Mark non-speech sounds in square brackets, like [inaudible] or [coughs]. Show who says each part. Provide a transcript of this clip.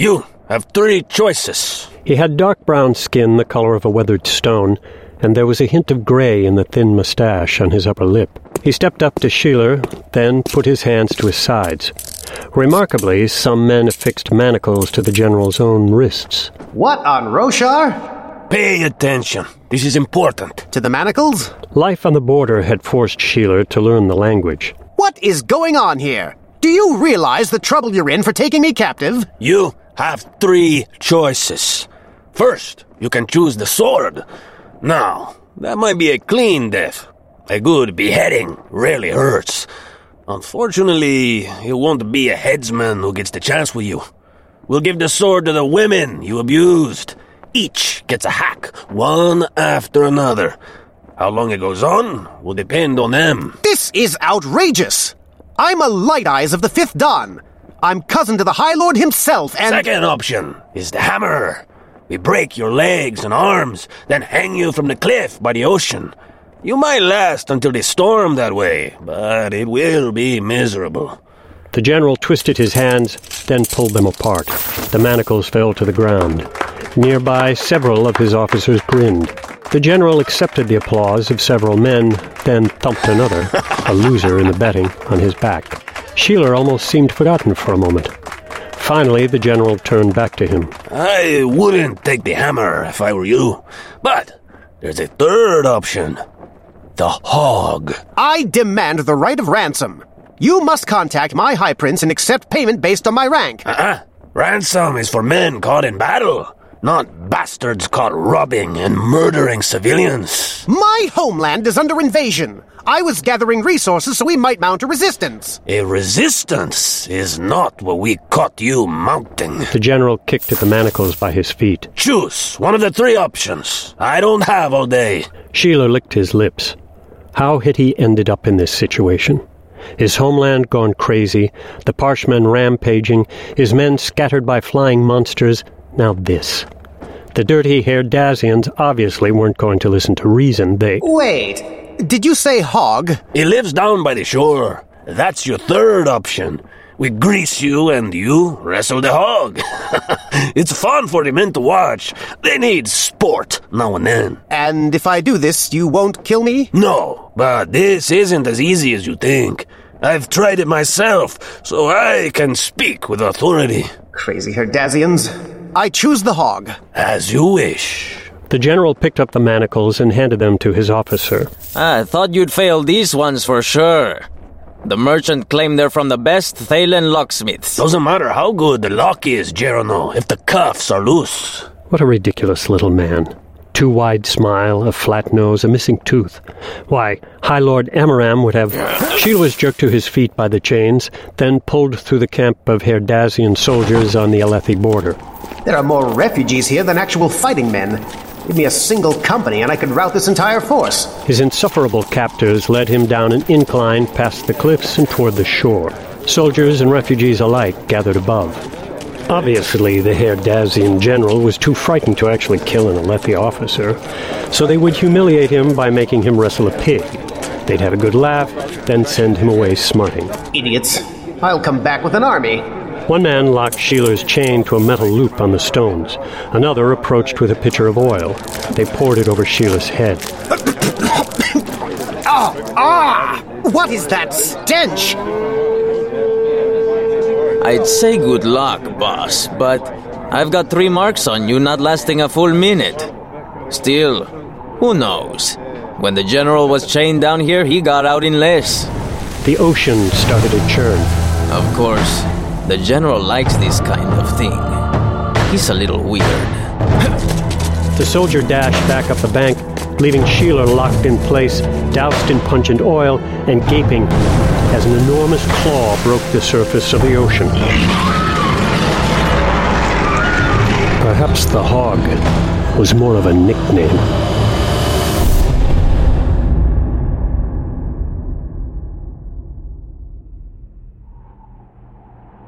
Speaker 1: You have three choices.
Speaker 2: He had dark brown skin the color of a weathered stone, and there was a hint of gray in the thin mustache on his upper lip. He stepped up to Sheler, then put his hands to his sides. Remarkably, some men affixed manacles to the general's own wrists.
Speaker 3: What on Roshar?
Speaker 1: Pay attention. This is important.
Speaker 3: To the manacles?
Speaker 2: Life on the border had forced Sheler to learn the language.
Speaker 3: What is going on here? Do you realize the trouble you're in for taking me captive?
Speaker 1: You have three choices. First, you can choose the sword. Now, that might be a clean death. A good beheading rarely hurts. Unfortunately, it won't be a headsman who gets the chance with you. We'll give the sword to the women you abused. Each gets a hack, one after another. How long it goes on will depend on them.
Speaker 3: This is outrageous! I'm a Light Eyes of the Fifth dahn. I'm cousin to the High Lord himself, and.
Speaker 1: Second option is the hammer. We break your legs and arms, then hang you from the cliff by the ocean. You might last until the storm that way, but it will be miserable.
Speaker 2: The general twisted his hands, then pulled them apart. The manacles fell to the ground. Nearby, several of his officers grinned. The general accepted the applause of several men, then thumped another, a loser in the betting, on his back. Sheler almost seemed forgotten for a moment. Finally, the general turned back to him.
Speaker 1: I wouldn't take the hammer if I were you, but there's a third option the hog.
Speaker 3: I demand the right of ransom. You must contact my High Prince and accept payment based on my rank.
Speaker 1: Uh-uh. Ransom is for men caught in battle, not bastards caught robbing and murdering civilians.
Speaker 3: My homeland is under invasion. I was gathering resources so we might mount a resistance.
Speaker 1: A resistance is not what we caught you mounting.
Speaker 2: The general kicked at the manacles by his feet.
Speaker 1: Choose one of the three options. I don't have all day.
Speaker 2: Sheler licked his lips. How had he ended up in this situation? His homeland gone crazy, the Parshmen rampaging, his men scattered by flying monsters. Now this. The dirty haired Dazians obviously weren't going to listen to reason. They.
Speaker 3: Wait, did you say hog?
Speaker 1: He lives down by the shore. That's your third option. We grease you and you wrestle the hog. [laughs] it's fun for the men to watch. They need sport now and then.
Speaker 3: And if I do this, you won't kill me?
Speaker 1: No, but this isn't as easy as you think. I've tried it myself, so I can speak with authority.
Speaker 3: Crazy Herdazians. I choose the hog.
Speaker 1: As you wish.
Speaker 2: The general picked up the manacles and handed them to his officer.
Speaker 4: I thought you'd fail these ones for sure. The merchant claimed they're from the best Thaylen locksmiths.
Speaker 1: Doesn't matter how good the lock is, Gerono, if the cuffs are loose.
Speaker 2: What a ridiculous little man. Too wide smile, a flat nose, a missing tooth. Why, High Lord Amaram would have. Sheler was jerked to his feet by the chains, then pulled through the camp of Herdazian soldiers on the Alethi border.
Speaker 3: There are more refugees here than actual fighting men. Give me a single company and I could rout this entire force.
Speaker 2: His insufferable captors led him down an incline past the cliffs and toward the shore. Soldiers and refugees alike gathered above. Obviously, the Herdazian general was too frightened to actually kill an Alethi officer, so they would humiliate him by making him wrestle a pig. They'd have a good laugh, then send him away smarting.
Speaker 3: Idiots. I'll come back with an army.
Speaker 2: One man locked Sheler's chain to a metal loop on the stones. Another approached with a pitcher of oil. They poured it over Sheler's head. [coughs]
Speaker 3: ah! Ah! What is that stench?
Speaker 4: I'd say good luck, boss, but I've got three marks on you not lasting a full minute. Still, who knows? When the general was chained down here, he got out in less.
Speaker 2: The ocean started to churn.
Speaker 4: Of course, the general likes this kind of thing. He's a little weird. [laughs]
Speaker 2: The soldier dashed back up the bank, leaving Sheler locked in place, doused in pungent oil, and gaping as an enormous claw broke the surface of the ocean. Perhaps the hog was more of a nickname.